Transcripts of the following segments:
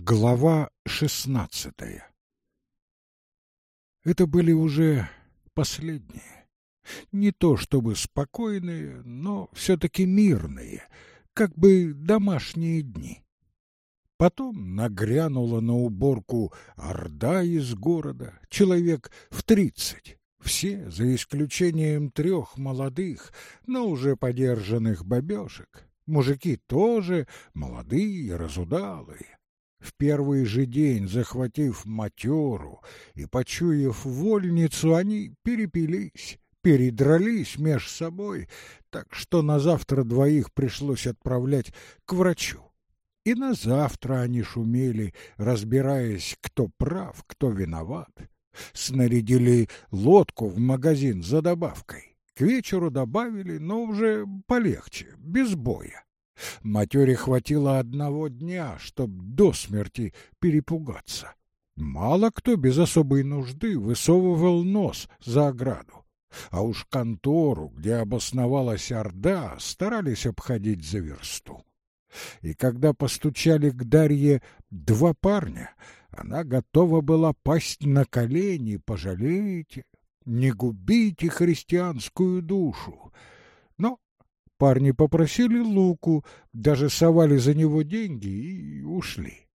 Глава шестнадцатая Это были уже последние. Не то чтобы спокойные, но все-таки мирные, как бы домашние дни. Потом нагрянула на уборку орда из города, человек в тридцать. Все, за исключением трех молодых, но уже подержанных бабешек. Мужики тоже молодые, разудалые. В первый же день, захватив матеру и почуяв вольницу, они перепились, передрались меж собой, так что на завтра двоих пришлось отправлять к врачу. И на завтра они шумели, разбираясь, кто прав, кто виноват. Снарядили лодку в магазин за добавкой. К вечеру добавили, но уже полегче, без боя. Матере хватило одного дня, чтоб до смерти перепугаться. Мало кто без особой нужды высовывал нос за ограду. А уж контору, где обосновалась Орда, старались обходить за версту. И когда постучали к Дарье два парня, она готова была пасть на колени, пожалейте, не губите христианскую душу. Парни попросили Луку, даже совали за него деньги и ушли.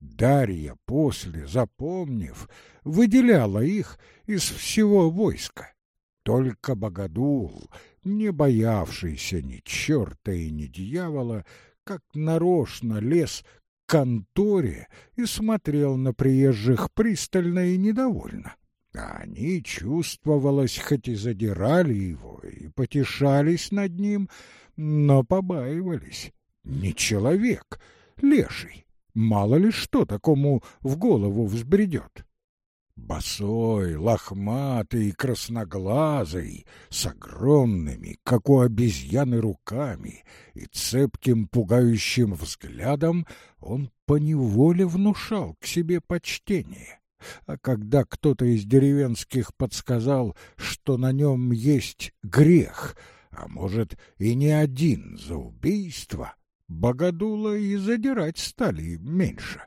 Дарья после, запомнив, выделяла их из всего войска. Только Богодул, не боявшийся ни черта и ни дьявола, как нарочно лез к конторе и смотрел на приезжих пристально и недовольно. А они, чувствовалось, хоть и задирали его, и потешались над ним, но побаивались. Не человек, леший. Мало ли что такому в голову взбредет. Босой, лохматый, красноглазый, с огромными, как у обезьяны, руками и цепким пугающим взглядом, он поневоле внушал к себе почтение. А когда кто-то из деревенских подсказал, что на нем есть грех, а может и не один за убийство, богодула и задирать стали меньше.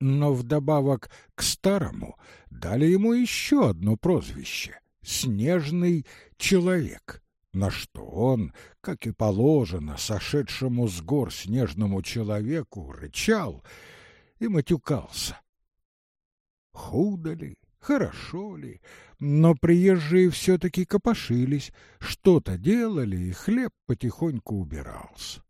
Но вдобавок к старому дали ему еще одно прозвище — «Снежный человек», на что он, как и положено сошедшему с гор снежному человеку, рычал и матюкался. Худо ли, хорошо ли, но приезжие все-таки копошились, что-то делали, и хлеб потихоньку убирался.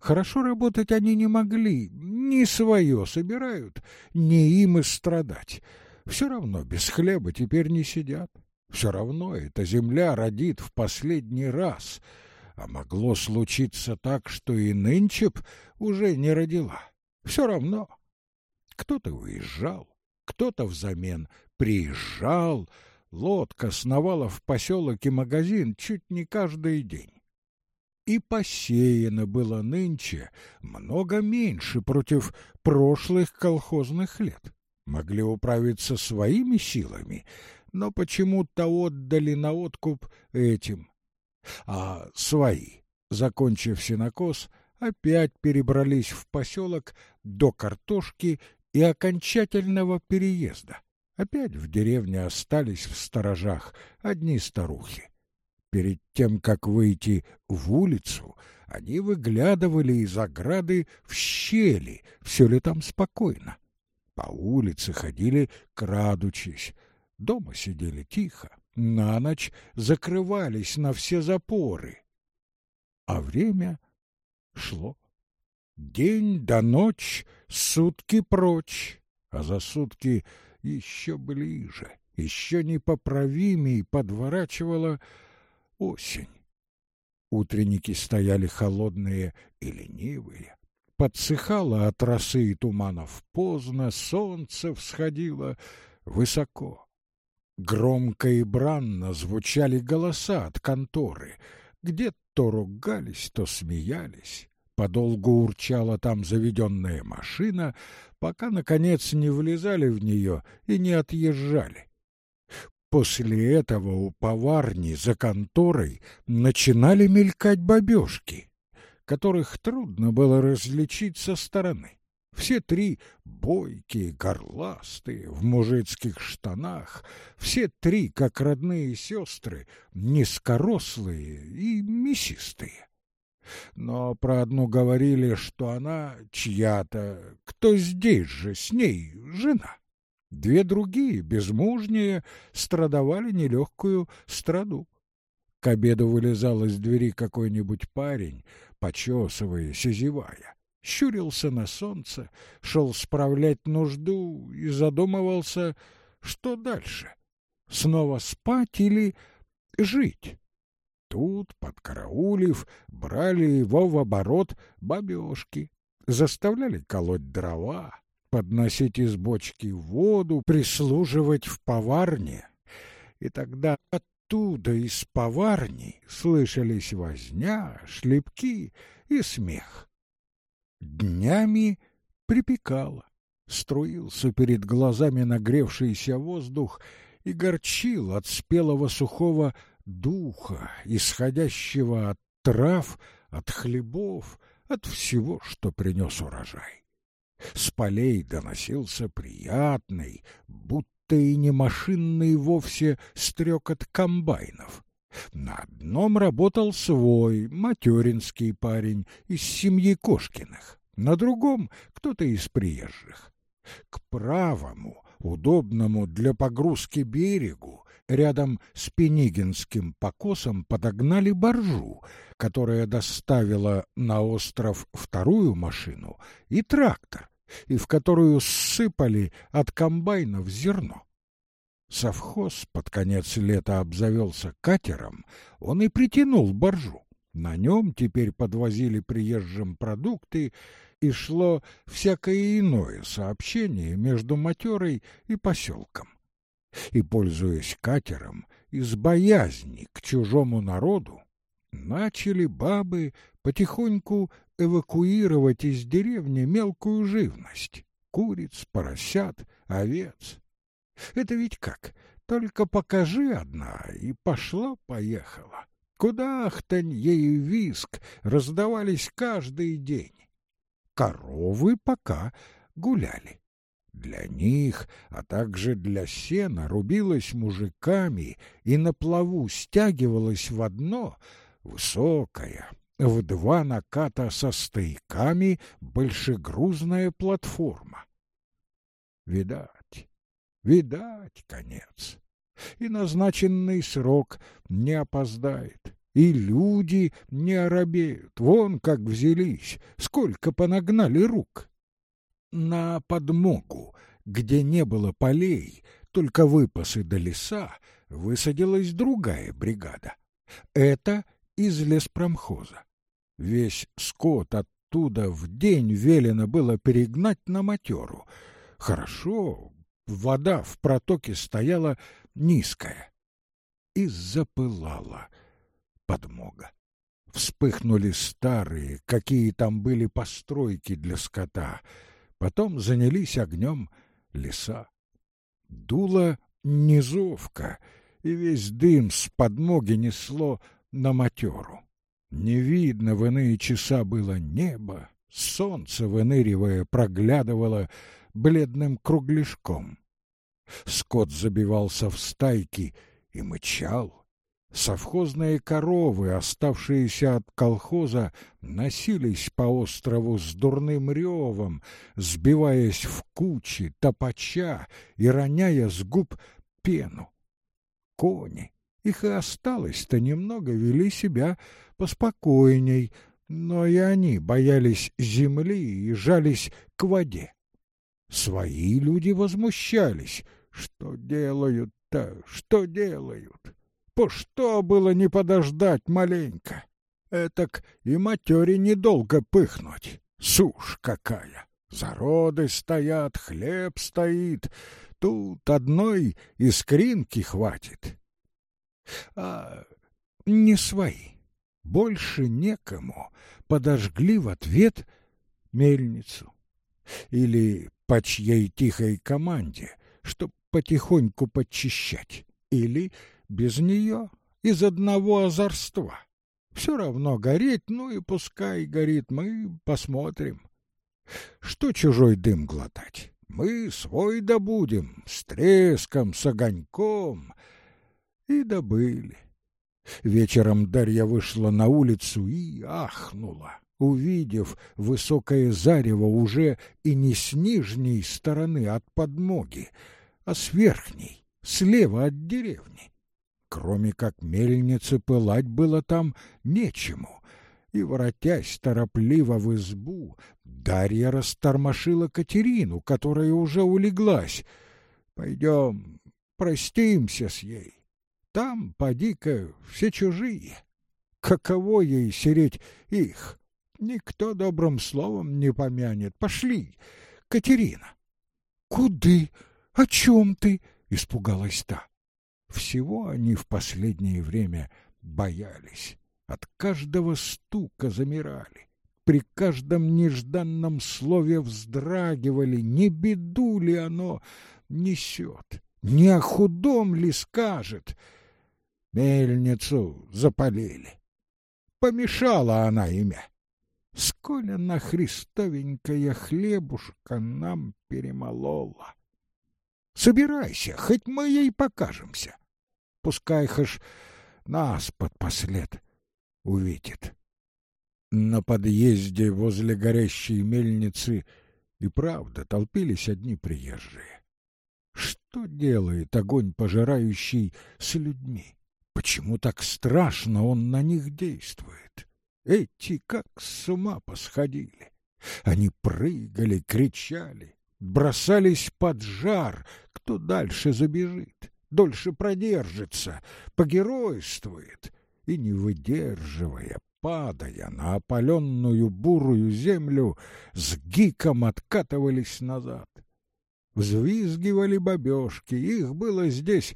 Хорошо работать они не могли, не свое собирают, не им и страдать. Все равно без хлеба теперь не сидят. Все равно эта земля родит в последний раз. А могло случиться так, что и нынче б уже не родила. Все равно. Кто-то уезжал, кто-то взамен приезжал, лодка сновала в поселок и магазин чуть не каждый день. И посеяно было нынче много меньше против прошлых колхозных лет. Могли управиться своими силами, но почему-то отдали на откуп этим. А свои, закончив сенокос, опять перебрались в поселок до картошки и окончательного переезда. Опять в деревне остались в сторожах одни старухи. Перед тем, как выйти в улицу, они выглядывали из ограды в щели, все ли там спокойно. По улице ходили, крадучись. Дома сидели тихо, на ночь закрывались на все запоры. А время шло. День до ночь, сутки прочь, а за сутки еще ближе, еще непоправимей подворачивала осень. Утренники стояли холодные и ленивые. Подсыхало от росы и туманов поздно, солнце всходило высоко. Громко и бранно звучали голоса от конторы, где то ругались, то смеялись. Подолгу урчала там заведенная машина, пока, наконец, не влезали в нее и не отъезжали. После этого у поварни за конторой начинали мелькать бабешки, которых трудно было различить со стороны. Все три бойкие, горластые, в мужицких штанах, все три, как родные сестры, низкорослые и мясистые. Но про одну говорили, что она чья-то, кто здесь же с ней жена. Две другие, безмужние, страдовали нелегкую страду. К обеду вылезал из двери какой-нибудь парень, почесываясь и зевая щурился на солнце, шел справлять нужду и задумывался, что дальше — снова спать или жить. Тут, подкараулив, брали его в оборот бабешки, заставляли колоть дрова, подносить из бочки воду, прислуживать в поварне. И тогда оттуда, из поварни, слышались возня, шлепки и смех. Днями припекало, струился перед глазами нагревшийся воздух и горчил от спелого сухого духа, исходящего от трав, от хлебов, от всего, что принес урожай. С полей доносился приятный, будто и не машинный вовсе стрекот комбайнов. На одном работал свой, материнский парень из семьи Кошкиных, на другом — кто-то из приезжих. К правому, удобному для погрузки берегу, рядом с Пенигинским покосом подогнали баржу, которая доставила на остров вторую машину и трактор, и в которую ссыпали от комбайнов зерно. Совхоз под конец лета обзавелся катером, он и притянул баржу. На нем теперь подвозили приезжим продукты, и шло всякое иное сообщение между матерой и поселком. И, пользуясь катером, из боязни к чужому народу, начали бабы потихоньку эвакуировать из деревни мелкую живность — куриц, поросят, овец. Это ведь как? Только покажи одна, и пошла-поехала. Куда ахтань ей виск раздавались каждый день. Коровы пока гуляли. Для них, а также для сена рубилась мужиками и на плаву стягивалась в одно высокая, в два наката со стояками большегрузная платформа. Видать, Видать, конец. И назначенный срок не опоздает. И люди не оробеют. Вон как взялись, сколько понагнали рук. На подмогу, где не было полей, только выпасы до леса, высадилась другая бригада. Это из леспромхоза. Весь скот оттуда в день велено было перегнать на матеру. Хорошо, вода в протоке стояла низкая и запылала подмога. Вспыхнули старые, какие там были постройки для скота, потом занялись огнем леса. Дула низовка, и весь дым с подмоги несло на матеру. Не видно в иные часа было небо, солнце, выныривая, проглядывало бледным кругляшком. Скот забивался в стайки и мычал. Совхозные коровы, оставшиеся от колхоза, носились по острову с дурным ревом, сбиваясь в кучи, топача и роняя с губ пену. Кони, их и осталось-то немного, вели себя поспокойней, но и они боялись земли и жались к воде. Свои люди возмущались. Что делают-то? Что делают? По что было не подождать маленько? Этак и матери недолго пыхнуть. Сушь какая! Зароды стоят, хлеб стоит. Тут одной искринки хватит. А не свои. Больше некому. Подожгли в ответ мельницу. Или по чьей тихой команде, чтоб потихоньку подчищать, или без нее, из одного озорства. Все равно гореть, ну и пускай горит, мы посмотрим. Что чужой дым глотать? Мы свой добудем, с треском, с огоньком. И добыли. Вечером Дарья вышла на улицу и ахнула, увидев высокое зарево уже и не с нижней стороны от подмоги, а с верхней, слева от деревни. Кроме как мельницы пылать было там нечему, и, воротясь торопливо в избу, Дарья растормошила Катерину, которая уже улеглась. «Пойдем, простимся с ей. Там, поди-ка, все чужие. Каково ей сереть их? Никто добрым словом не помянет. Пошли, Катерина. Куды? О чем ты? Испугалась та. Всего они в последнее время боялись. От каждого стука замирали. При каждом нежданном слове вздрагивали, не беду ли оно несет, не о худом ли скажет — Мельницу запалили. Помешала она имя. Сколь она христовенькая хлебушка нам перемолола. Собирайся, хоть мы ей покажемся. Пускай хаш нас под послед увидит. На подъезде возле горящей мельницы и правда толпились одни приезжие. Что делает огонь пожирающий с людьми? Почему так страшно он на них действует? Эти как с ума посходили. Они прыгали, кричали, бросались под жар. Кто дальше забежит, дольше продержится, погеройствует. И, не выдерживая, падая на опаленную бурую землю, с гиком откатывались назад. Взвизгивали бабешки, их было здесь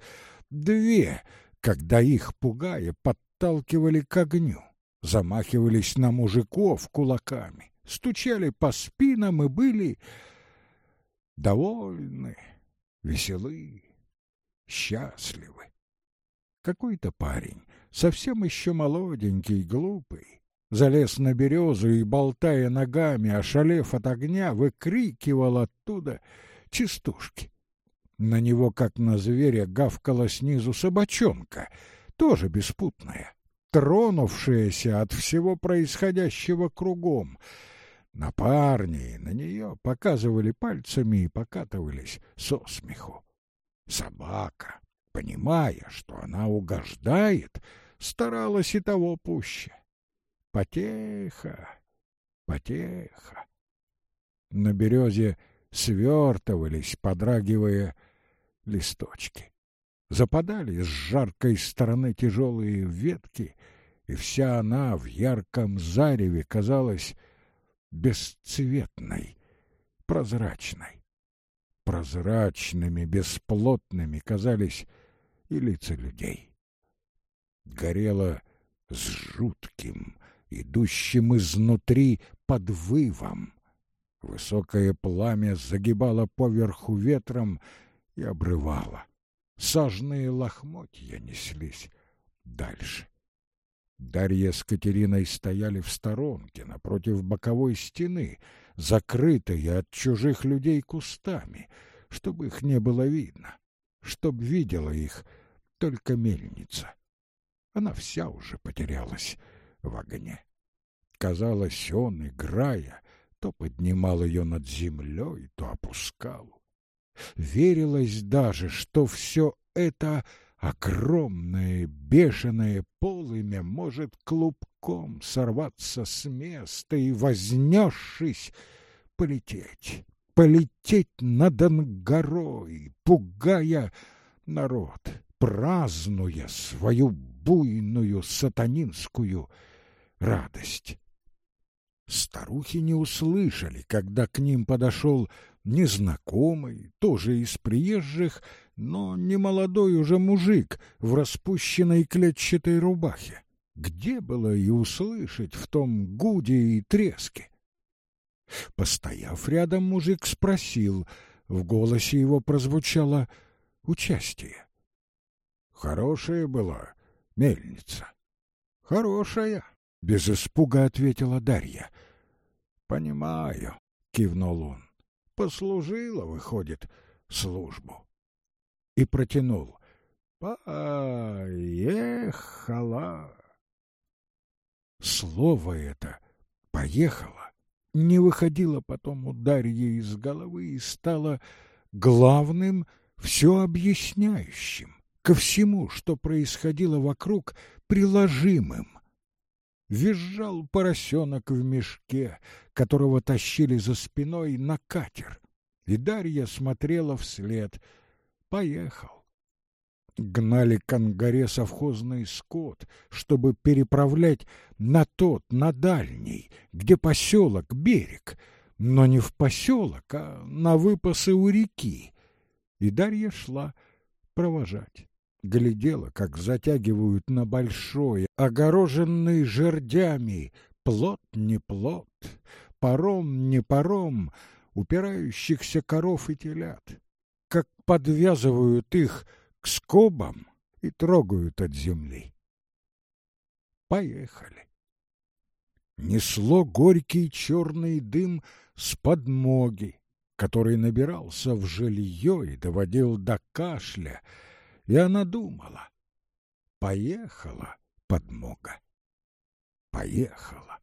две — когда их, пугая, подталкивали к огню, замахивались на мужиков кулаками, стучали по спинам и были довольны, веселы, счастливы. Какой-то парень, совсем еще молоденький, глупый, залез на березу и, болтая ногами, ошалев от огня, выкрикивал оттуда частушки. На него, как на зверя, гавкала снизу собачонка, тоже беспутная, тронувшаяся от всего происходящего кругом. На парни на нее показывали пальцами и покатывались со смеху. Собака, понимая, что она угождает, старалась и того пуще. Потеха, потеха. На березе свертывались, подрагивая, листочки. Западали с жаркой стороны тяжелые ветки, и вся она в ярком зареве казалась бесцветной, прозрачной. Прозрачными, бесплотными казались и лица людей. Горело с жутким, идущим изнутри подвывом. Высокое пламя загибало поверху ветром и обрывало. Сажные лохмотья неслись дальше. Дарья с Катериной стояли в сторонке, напротив боковой стены, закрытые от чужих людей кустами, чтобы их не было видно, чтоб видела их только мельница. Она вся уже потерялась в огне. Казалось, он, играя, то поднимал ее над землей, то опускал. Верилось даже, что все это огромное бешеное полымя может клубком сорваться с места и, вознесшись, полететь, полететь над горой, пугая народ, празднуя свою буйную сатанинскую радость. Старухи не услышали, когда к ним подошел незнакомый, тоже из приезжих, но не молодой уже мужик в распущенной клетчатой рубахе. Где было и услышать в том гуде и треске? Постояв рядом, мужик спросил, в голосе его прозвучало участие. «Хорошая была мельница?» «Хорошая», — без испуга ответила Дарья. «Понимаю», кивнул он. Послужила, выходит, службу. И протянул. Поехала. Слово это «поехала» не выходило потом у Дарьи из головы и стало главным, все объясняющим, ко всему, что происходило вокруг, приложимым. Визжал поросенок в мешке, которого тащили за спиной на катер, и Дарья смотрела вслед. Поехал. Гнали к ангаре совхозный скот, чтобы переправлять на тот, на дальний, где поселок, берег, но не в поселок, а на выпасы у реки. И Дарья шла провожать глядела, как затягивают на большой, огороженный жердями, плод не плод, паром не паром, упирающихся коров и телят, как подвязывают их к скобам и трогают от земли. Поехали. Несло горький черный дым с подмоги, который набирался в жилье и доводил до кашля, и она думала. Поехала подмога. Поехала.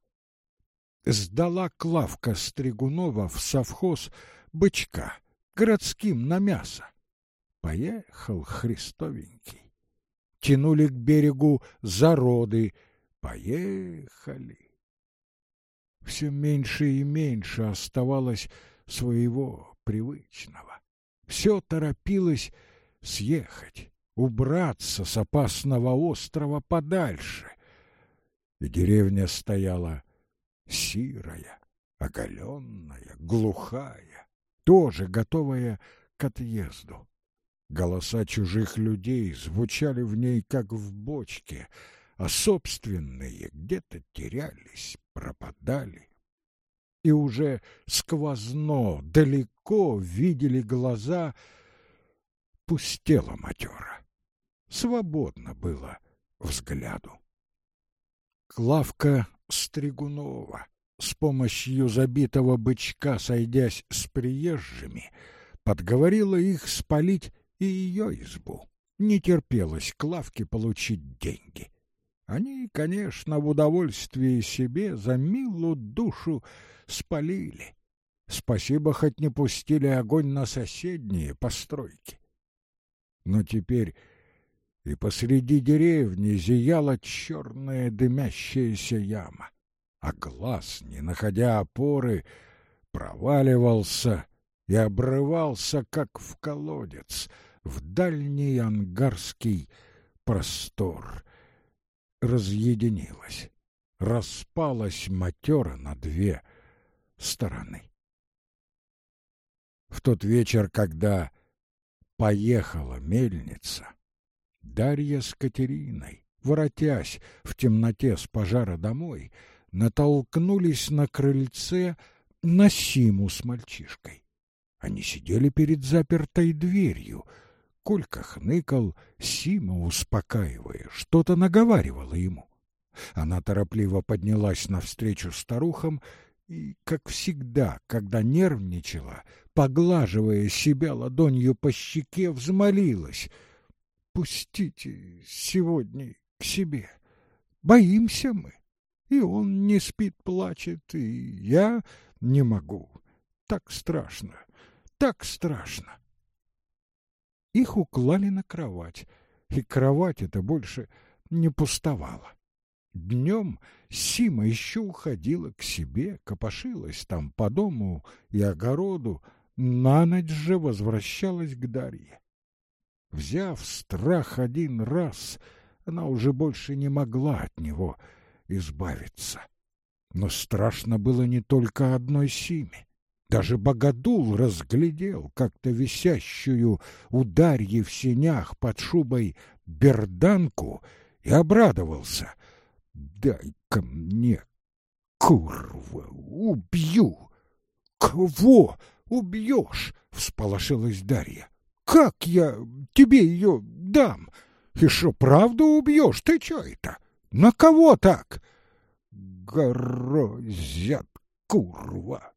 Сдала Клавка Стригунова в совхоз бычка, городским на мясо. Поехал Христовенький. Тянули к берегу зароды. Поехали. Все меньше и меньше оставалось своего привычного. Все торопилось съехать убраться с опасного острова подальше. И деревня стояла сирая, оголенная, глухая, тоже готовая к отъезду. Голоса чужих людей звучали в ней, как в бочке, а собственные где-то терялись, пропадали. И уже сквозно, далеко видели глаза, пустела матера свободно было взгляду. Клавка Стригунова, с помощью забитого бычка, сойдясь с приезжими, подговорила их спалить и ее избу. Не терпелось Клавке получить деньги. Они, конечно, в удовольствии себе за милую душу спалили. Спасибо, хоть не пустили огонь на соседние постройки. Но теперь и посреди деревни зияла черная дымящаяся яма, а глаз, не находя опоры, проваливался и обрывался, как в колодец, в дальний ангарский простор. Разъединилась, распалась матера на две стороны. В тот вечер, когда поехала мельница, Дарья с Катериной, воротясь в темноте с пожара домой, натолкнулись на крыльце на Симу с мальчишкой. Они сидели перед запертой дверью. Колька хныкал, Сима, успокаивая, что-то наговаривала ему. Она торопливо поднялась навстречу старухам и, как всегда, когда нервничала, поглаживая себя ладонью по щеке, взмолилась — пустите сегодня к себе. Боимся мы. И он не спит, плачет, и я не могу. Так страшно, так страшно. Их уклали на кровать, и кровать эта больше не пустовала. Днем Сима еще уходила к себе, копошилась там по дому и огороду, на ночь же возвращалась к Дарье. Взяв страх один раз, она уже больше не могла от него избавиться. Но страшно было не только одной Симе. Даже Богодул разглядел как-то висящую у Дарьи в сенях под шубой берданку и обрадовался. «Дай-ка мне, курва, убью!» «Кого убьешь?» — всполошилась Дарья. Как я тебе ее дам? И что, правду убьешь? Ты что это? На кого так? Горозят, курва!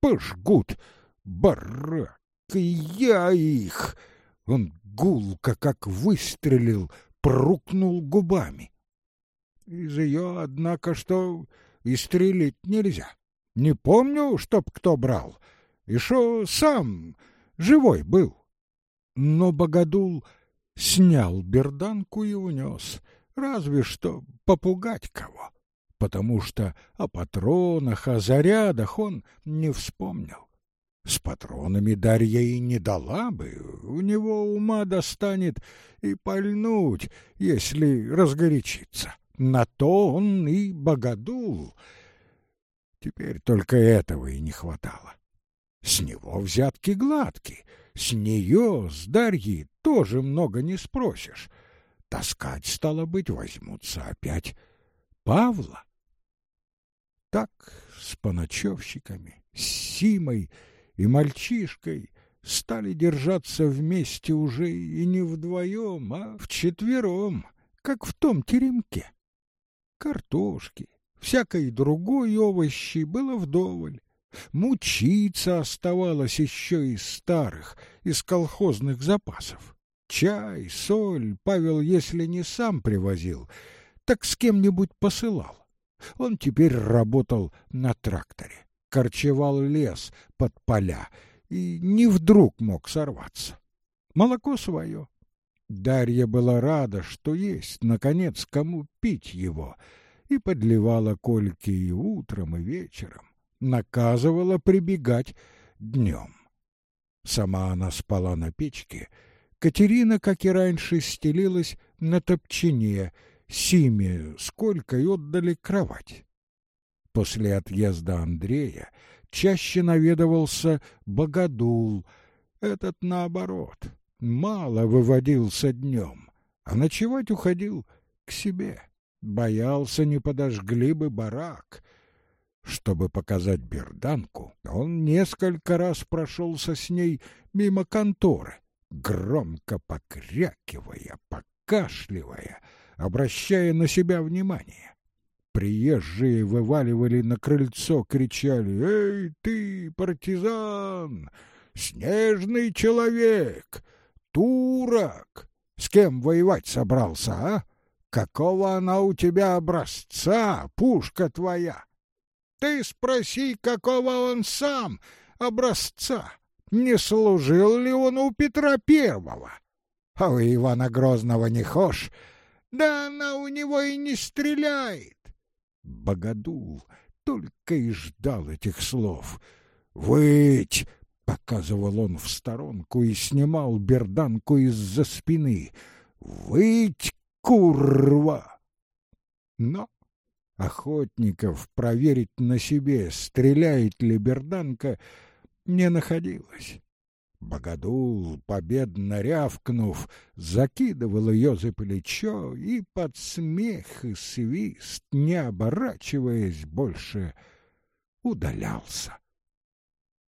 пожгут. Барак, я их! Он гулко, как выстрелил, прукнул губами. Из ее, однако, что и стрелить нельзя. Не помню, чтоб кто брал. И шо сам живой был. Но Богодул снял берданку и унес, разве что попугать кого, потому что о патронах, о зарядах он не вспомнил. С патронами Дарья и не дала бы, у него ума достанет и пальнуть, если разгорячится. На то он и богодул. Теперь только этого и не хватало. С него взятки гладкие, с нее, с Дарьи, тоже много не спросишь. Таскать, стало быть, возьмутся опять Павла. Так с поночевщиками, с Симой и мальчишкой стали держаться вместе уже и не вдвоем, а вчетвером, как в том теремке. Картошки, всякой другой овощи было вдоволь. Мучиться оставалось еще из старых, из колхозных запасов. Чай, соль Павел, если не сам привозил, так с кем-нибудь посылал. Он теперь работал на тракторе, корчевал лес под поля и не вдруг мог сорваться. Молоко свое. Дарья была рада, что есть, наконец, кому пить его, и подливала кольки и утром, и вечером, наказывала прибегать днем. Сама она спала на печке, Катерина, как и раньше, стелилась на топчине, Симе сколько и отдали кровать. После отъезда Андрея чаще наведывался Богодул, этот наоборот, мало выводился днем, а ночевать уходил к себе, боялся, не подожгли бы барак. Чтобы показать берданку, он несколько раз прошелся с ней мимо конторы, громко покрякивая, покашливая, обращая на себя внимание. Приезжие вываливали на крыльцо, кричали «Эй, ты, партизан! Снежный человек! Турок! С кем воевать собрался, а? Какого она у тебя образца, пушка твоя? Ты спроси, какого он сам образца!» не служил ли он у Петра Первого. А у Ивана Грозного не хошь, да она у него и не стреляет. Богодул только и ждал этих слов. «Выть!» — показывал он в сторонку и снимал берданку из-за спины. «Выть, курва!» Но охотников проверить на себе, стреляет ли берданка, не находилось. Богодул, победно рявкнув, закидывал ее за плечо и под смех и свист, не оборачиваясь больше, удалялся.